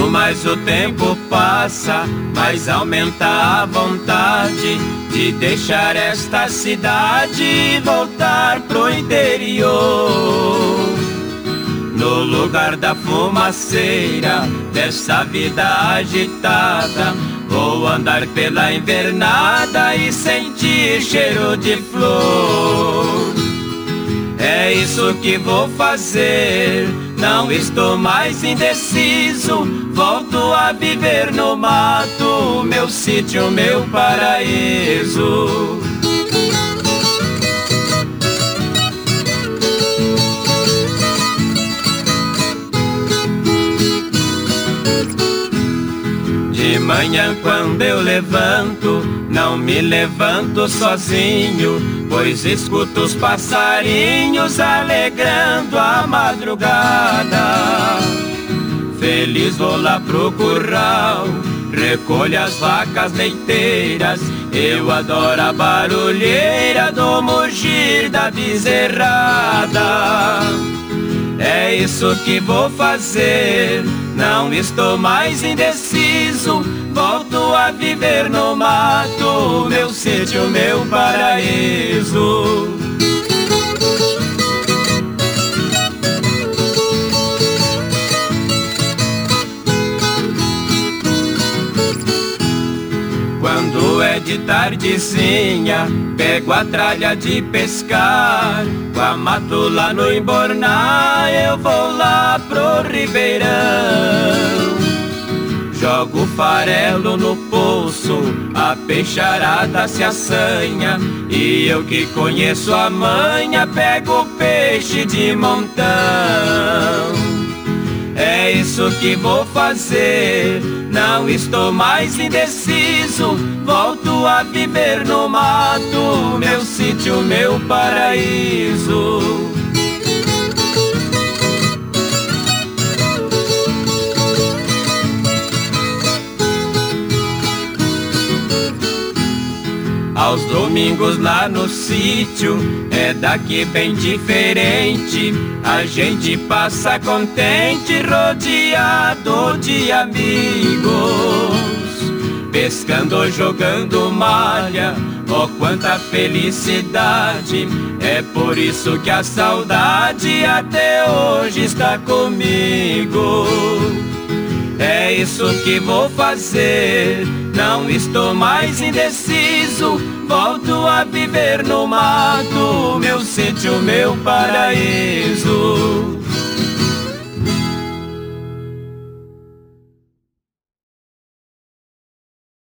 mais o tempo passa, mais aumenta a vontade de deixar esta cidade e voltar pro interior. No lugar da fumaceira, dessa vida agitada, vou andar pela invernada e sentir cheiro de flor. É isso que vou fazer não estou mais indeciso, volto a viver no mato, meu sítio, meu paraíso. De manhã quando eu levanto, não me levanto sozinho, pois escuto os passarinhos alegrando a madrugada. Feliz vou lá pro curral, recolho as vacas leiteiras, eu adoro a barulheira do mugir da bezerrada. É isso que vou fazer. Não estou mais indeciso, volto a viver no mato, meu sítio, meu paraíso. É de tardezinha, pego a tralha de pescar. Com a mato lá no Emborná, eu vou lá pro Ribeirão. Jogo farelo no poço, a peixarada se assanha. E eu que conheço a manha, pego peixe de montão. Isso que vou fazer, não estou mais indeciso. Volto a viver no mato, meu sítio, meu paraíso. Aos domingos lá no sítio é daqui bem diferente. A gente passa contente, rodeado de amigos. Pescando, jogando malha, oh quanta felicidade. É por isso que a saudade até hoje está comigo. É isso que vou fazer. Não estou mais indeciso volto a viver no mato, meu sítio, meu paraíso.